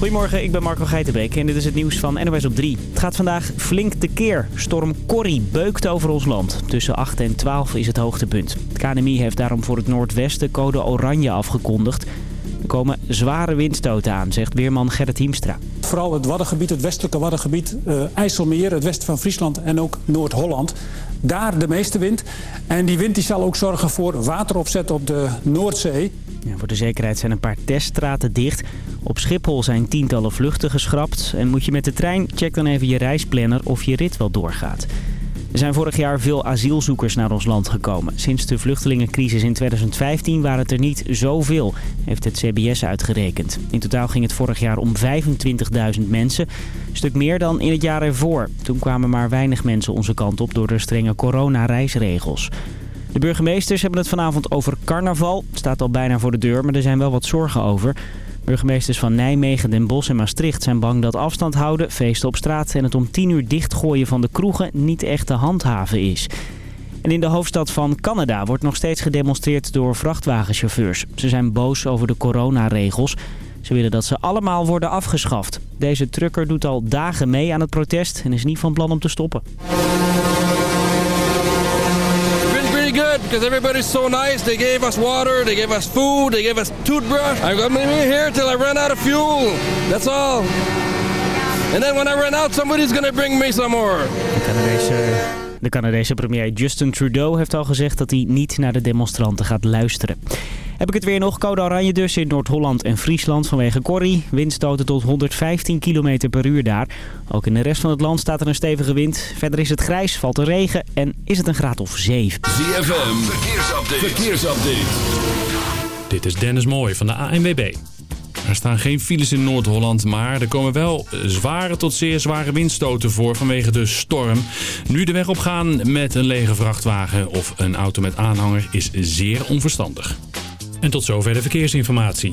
Goedemorgen, ik ben Marco Geitenbeek en dit is het nieuws van NOS op 3. Het gaat vandaag flink tekeer. Storm Corrie beukt over ons land. Tussen 8 en 12 is het hoogtepunt. Het KNMI heeft daarom voor het noordwesten code oranje afgekondigd. Er komen zware windstoten aan, zegt weerman Gerrit Hiemstra. Vooral het Waddengebied, het westelijke Waddengebied, uh, IJsselmeer, het westen van Friesland en ook Noord-Holland. Daar de meeste wind. En die wind die zal ook zorgen voor wateropzet op de Noordzee. Voor de zekerheid zijn een paar teststraten dicht. Op Schiphol zijn tientallen vluchten geschrapt. En moet je met de trein, check dan even je reisplanner of je rit wel doorgaat. Er zijn vorig jaar veel asielzoekers naar ons land gekomen. Sinds de vluchtelingencrisis in 2015 waren het er niet zoveel, heeft het CBS uitgerekend. In totaal ging het vorig jaar om 25.000 mensen. Een stuk meer dan in het jaar ervoor. Toen kwamen maar weinig mensen onze kant op door de strenge coronareisregels. De burgemeesters hebben het vanavond over carnaval. Het staat al bijna voor de deur, maar er zijn wel wat zorgen over. Burgemeesters van Nijmegen, Den Bosch en Maastricht zijn bang dat afstand houden, feesten op straat en het om 10 uur dichtgooien van de kroegen niet echt te handhaven is. En in de hoofdstad van Canada wordt nog steeds gedemonstreerd door vrachtwagenchauffeurs. Ze zijn boos over de coronaregels. Ze willen dat ze allemaal worden afgeschaft. Deze trucker doet al dagen mee aan het protest en is niet van plan om te stoppen. Good because everybody's so nice. They gave us water, they gave us food, they gave us toothbrush. I'm gonna be here till I run out of fuel. That's all. And then when I run out, somebody's gonna bring me some more. De Canadese premier Justin Trudeau heeft al gezegd dat hij niet naar de demonstranten gaat luisteren. Heb ik het weer nog. Code oranje dus in Noord-Holland en Friesland vanwege Corrie. Windstoten tot 115 km per uur daar. Ook in de rest van het land staat er een stevige wind. Verder is het grijs, valt er regen en is het een graad of 7. ZFM, verkeersupdate. verkeersupdate. Dit is Dennis Mooij van de ANWB. Er staan geen files in Noord-Holland, maar er komen wel zware tot zeer zware windstoten voor vanwege de storm. Nu de weg op gaan met een lege vrachtwagen of een auto met aanhanger is zeer onverstandig. En tot zover de verkeersinformatie.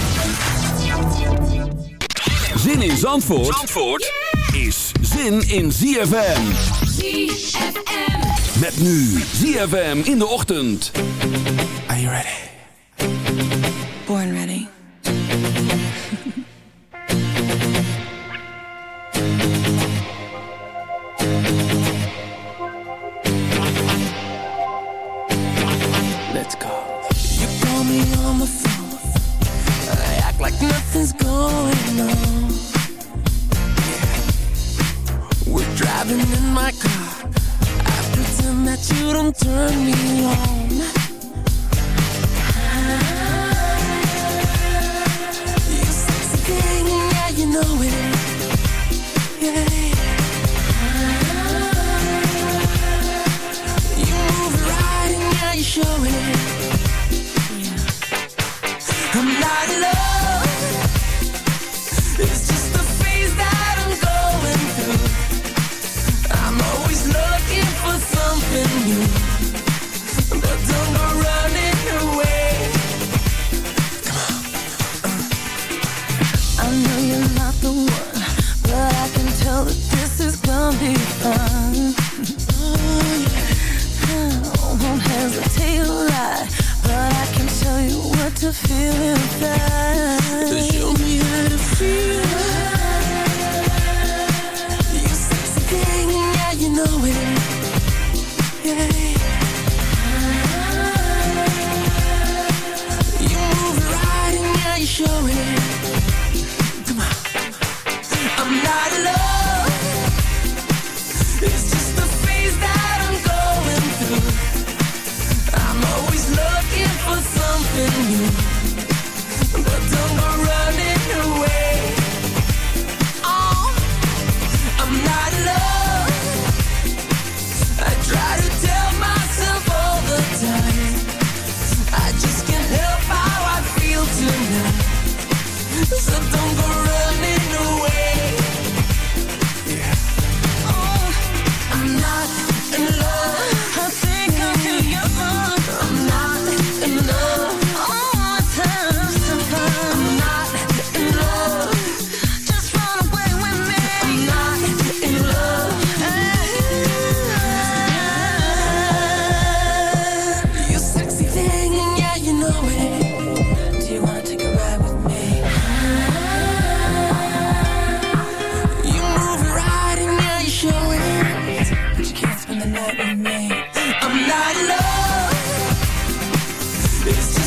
Zin in Zandvoort, Zandvoort is zin in ZFM. ZFM. Met nu ZFM in de ochtend. Are you ready? Born ready. Let's go. You call me on the phone. I act like nothing's going on. We're driving in my car. I pretend that you don't turn me on. You sexy thing, yeah, you know it. Yeah. You move right, yeah, you show it. I'm not in love. It's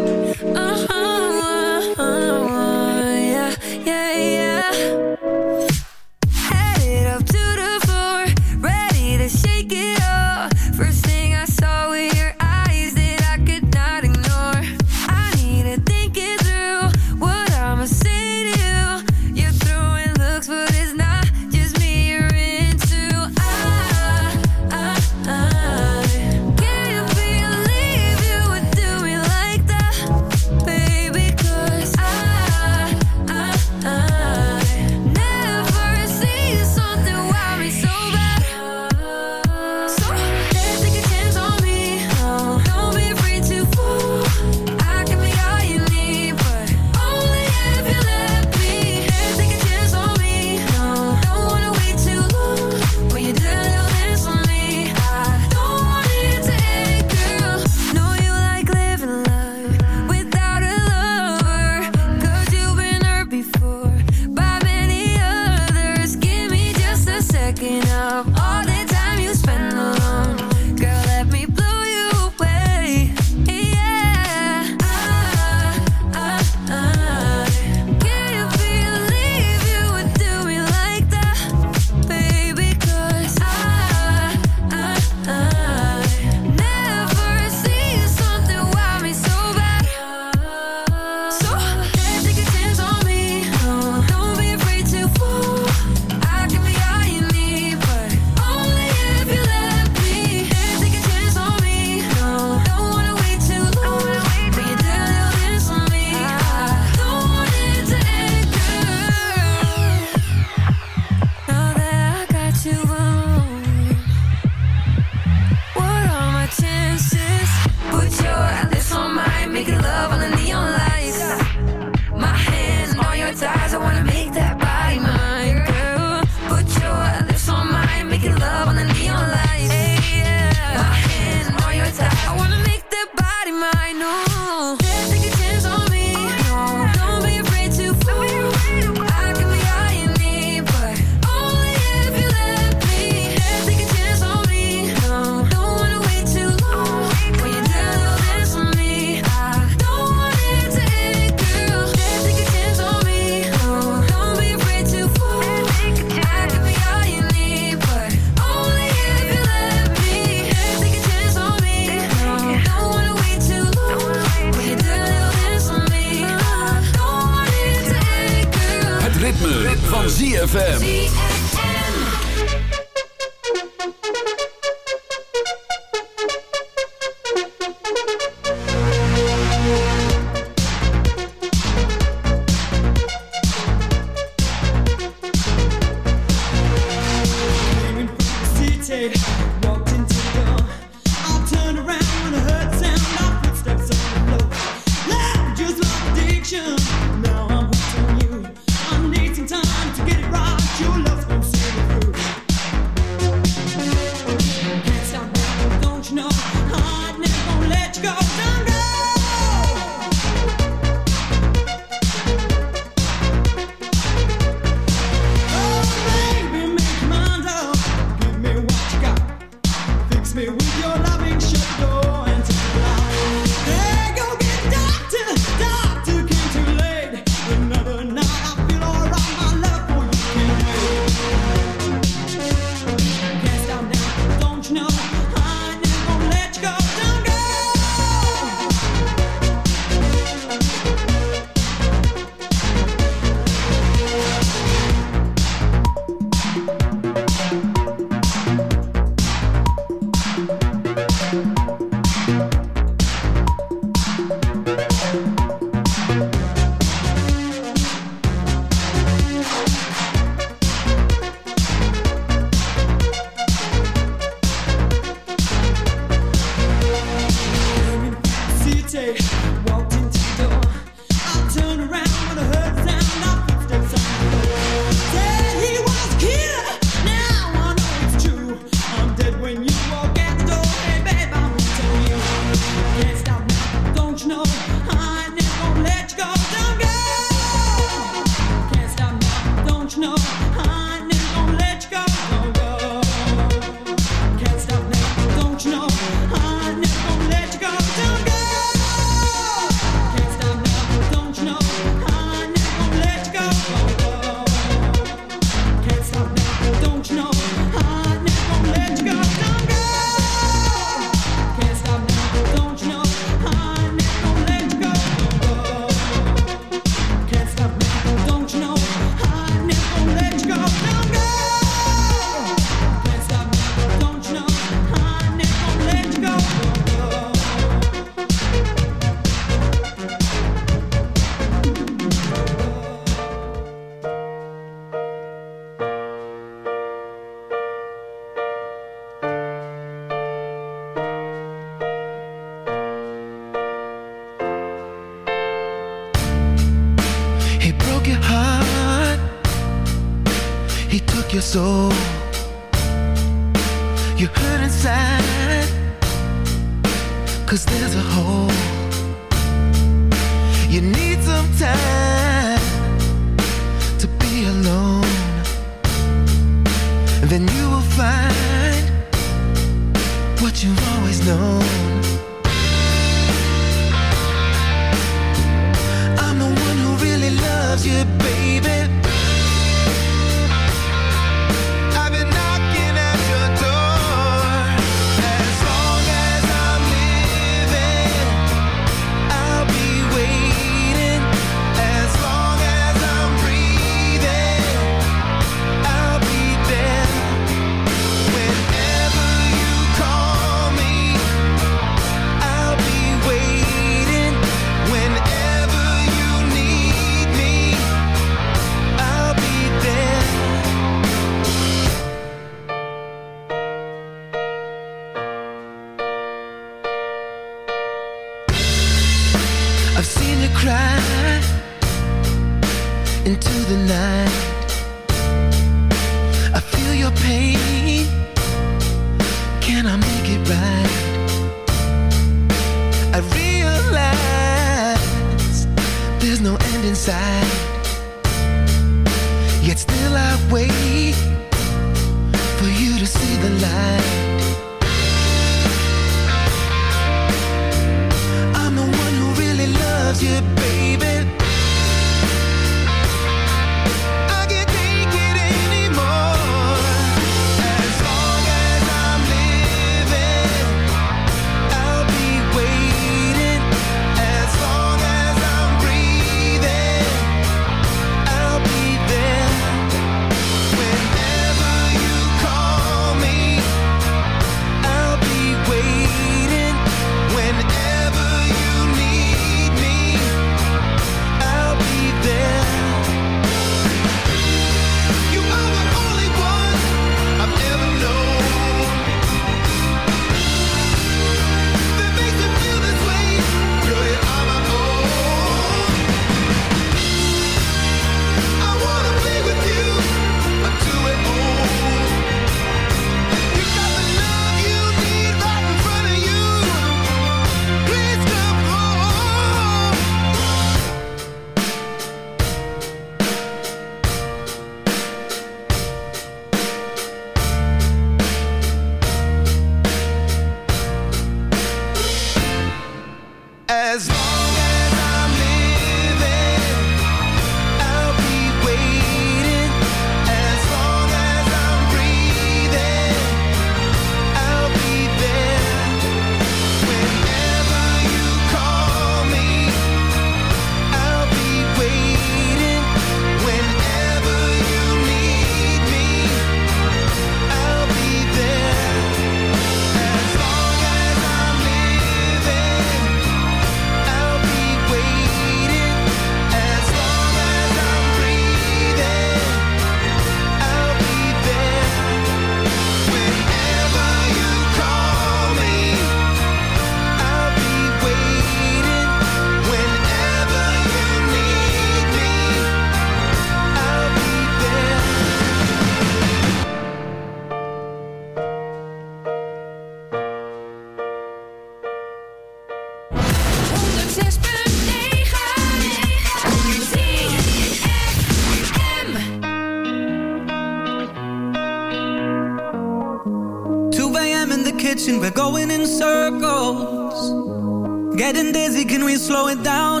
slow it down.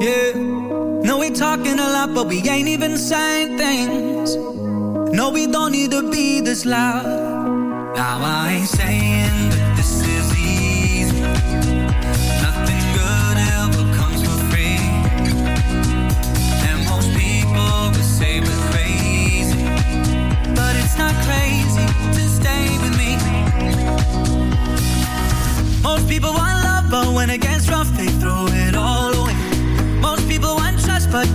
Yeah. No, we talking a lot, but we ain't even saying things. No, we don't need to be this loud. Now I ain't saying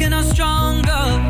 making us stronger.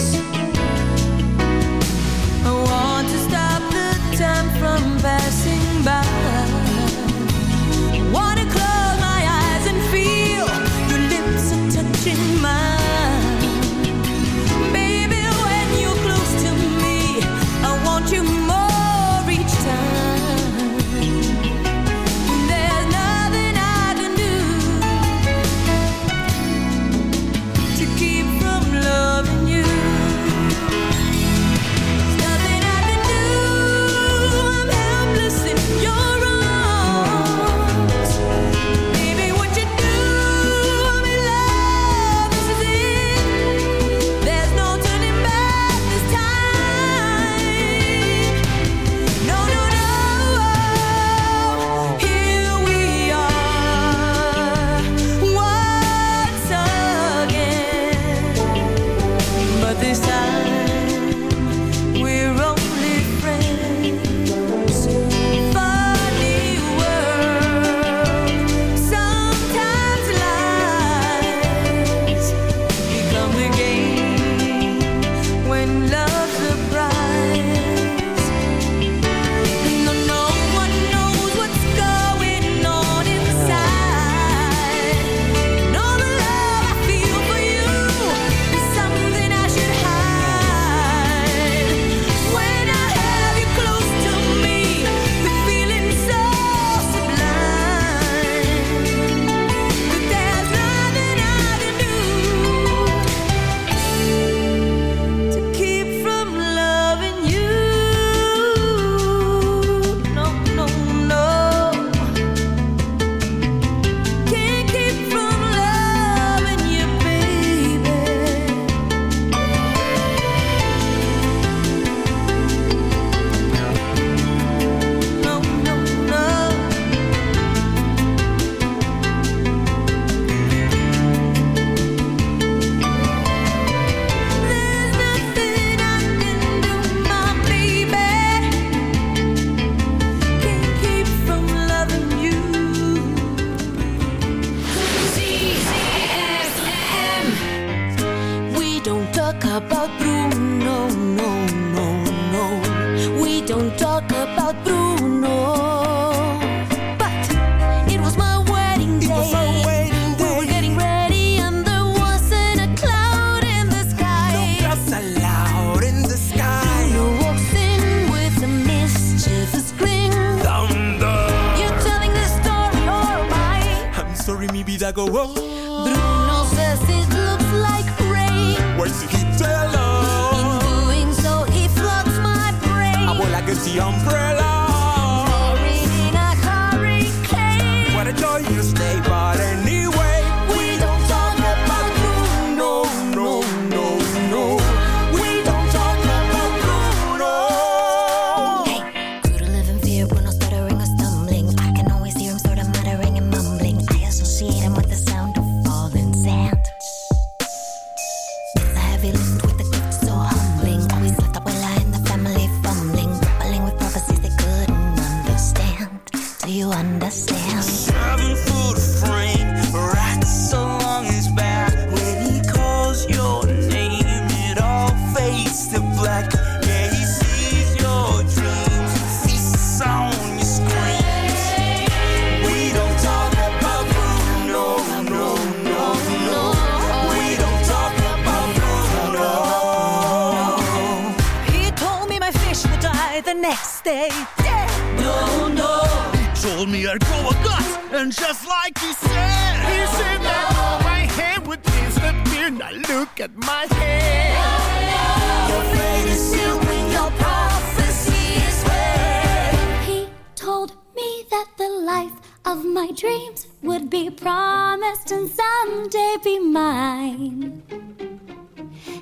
happened just like he said. He said that no. my hair would disappear. Now look at my hair. No, no. Your fate is sealed when your prophecy is read. He told me that the life of my dreams would be promised and someday be mine.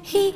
He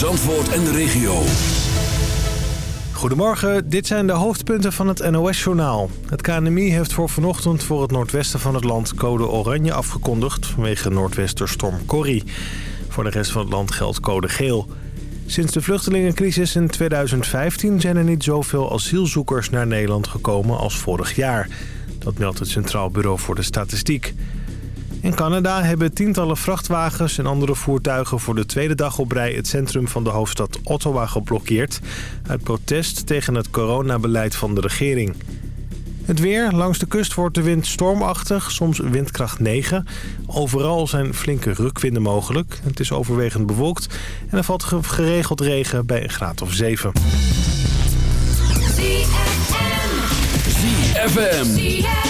Zandvoort en de regio. Goedemorgen, dit zijn de hoofdpunten van het NOS-journaal. Het KNMI heeft voor vanochtend voor het noordwesten van het land code oranje afgekondigd... vanwege noordwesterstorm Corrie. Voor de rest van het land geldt code geel. Sinds de vluchtelingencrisis in 2015 zijn er niet zoveel asielzoekers naar Nederland gekomen als vorig jaar. Dat meldt het Centraal Bureau voor de Statistiek. In Canada hebben tientallen vrachtwagens en andere voertuigen voor de tweede dag op rij het centrum van de hoofdstad Ottawa geblokkeerd... uit protest tegen het coronabeleid van de regering. Het weer. Langs de kust wordt de wind stormachtig, soms windkracht 9. Overal zijn flinke rukwinden mogelijk. Het is overwegend bewolkt en er valt ge- geregeld regen bij een graad of 7. ZFM.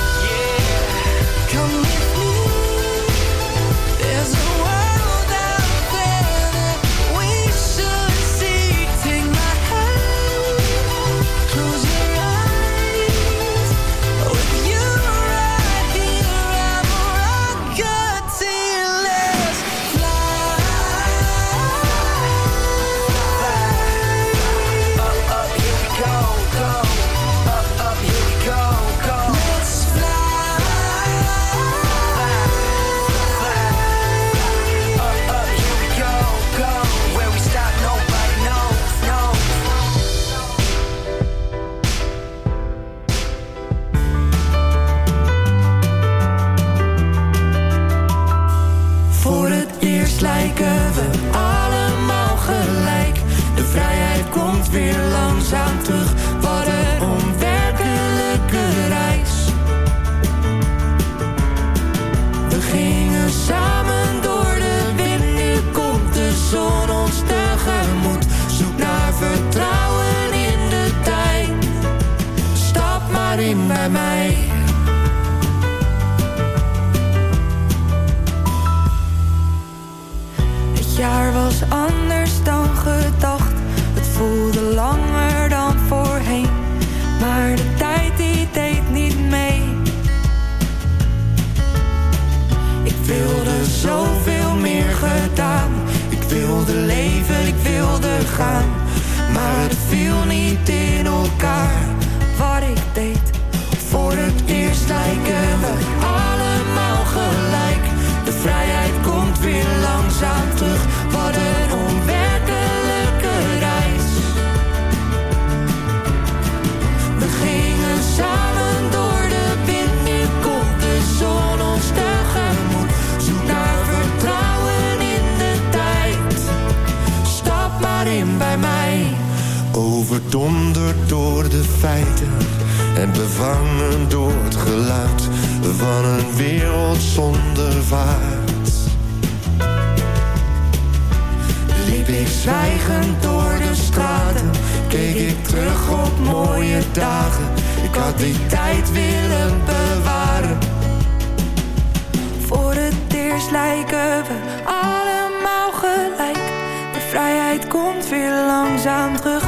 hebben allemaal gelijk. De vrijheid komt weer langzaam terug.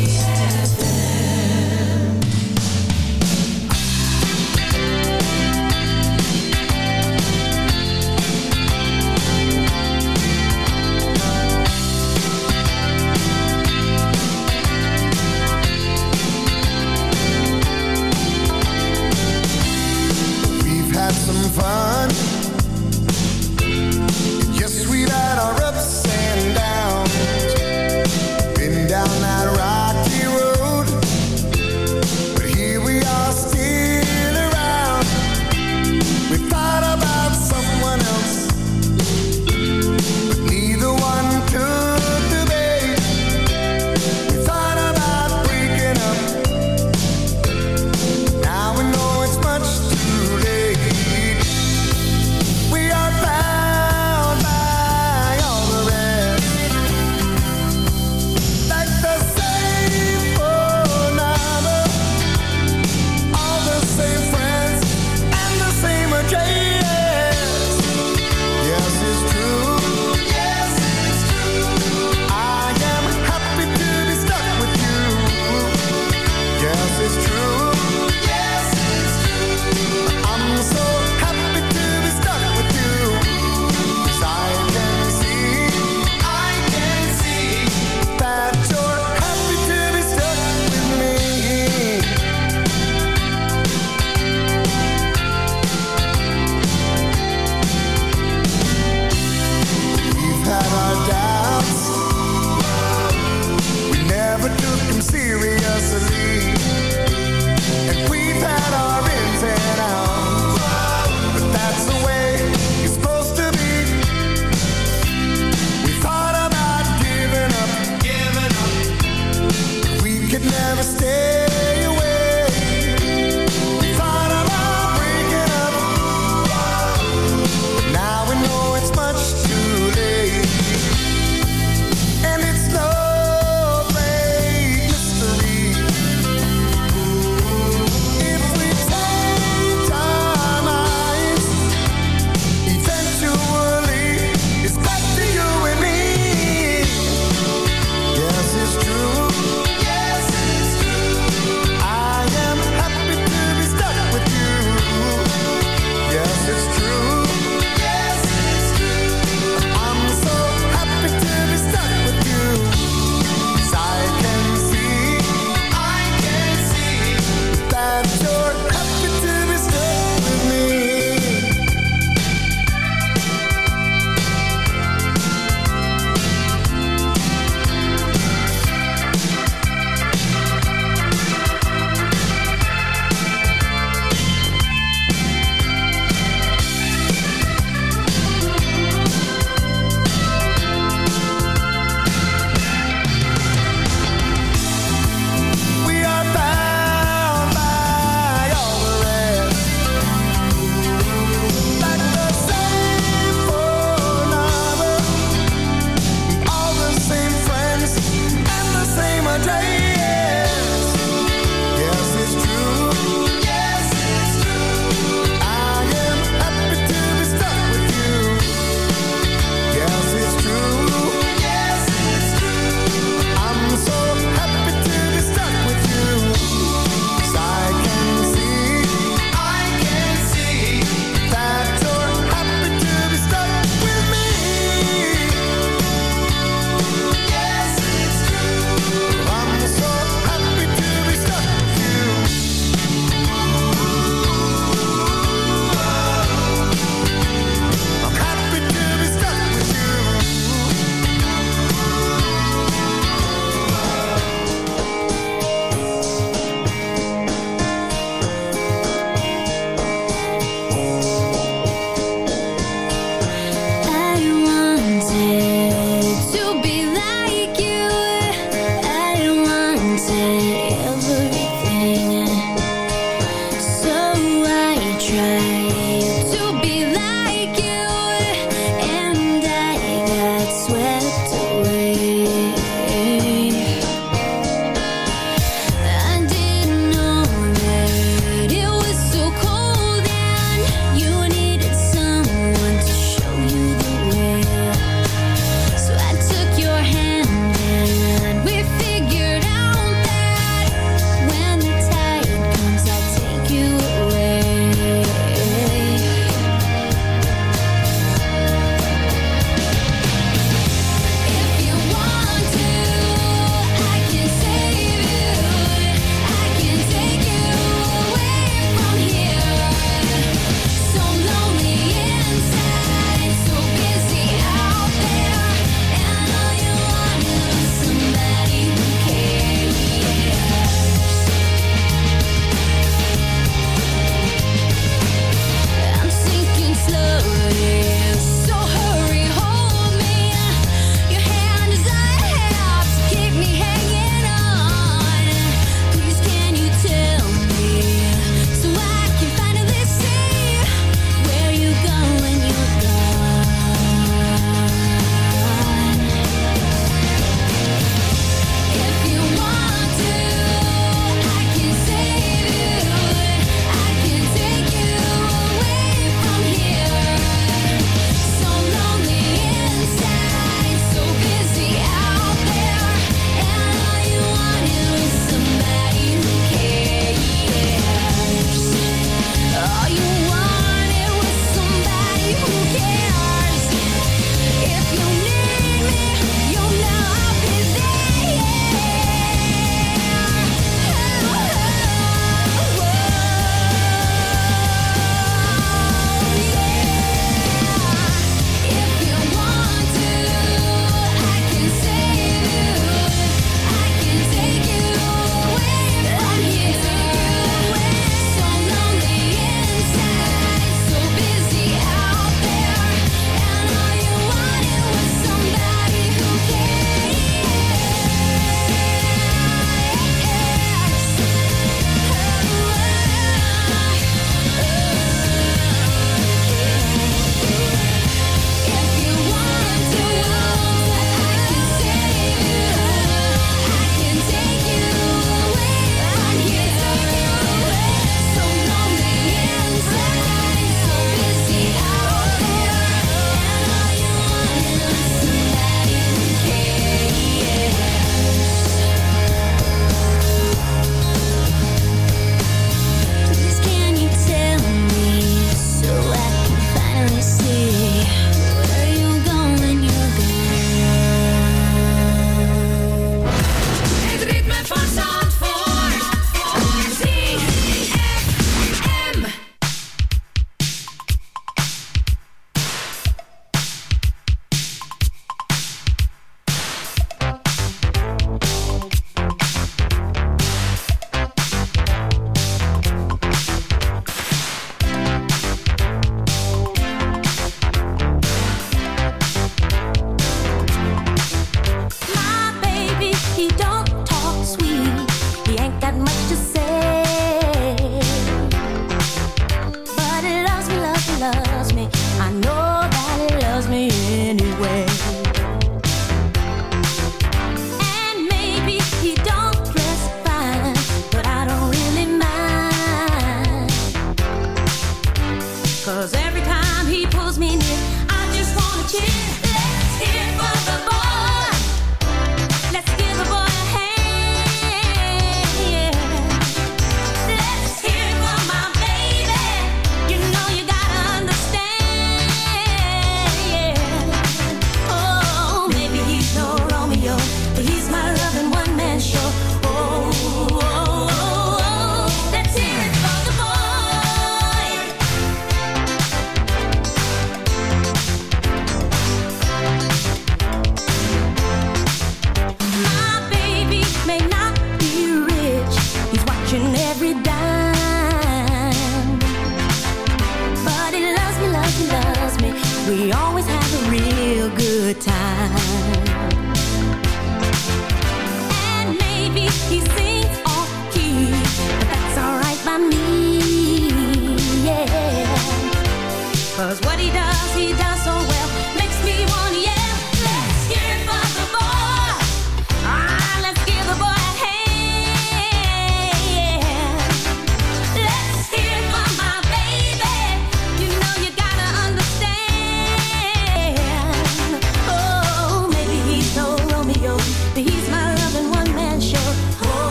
Cause every time he pulls me near, I just wanna cheer.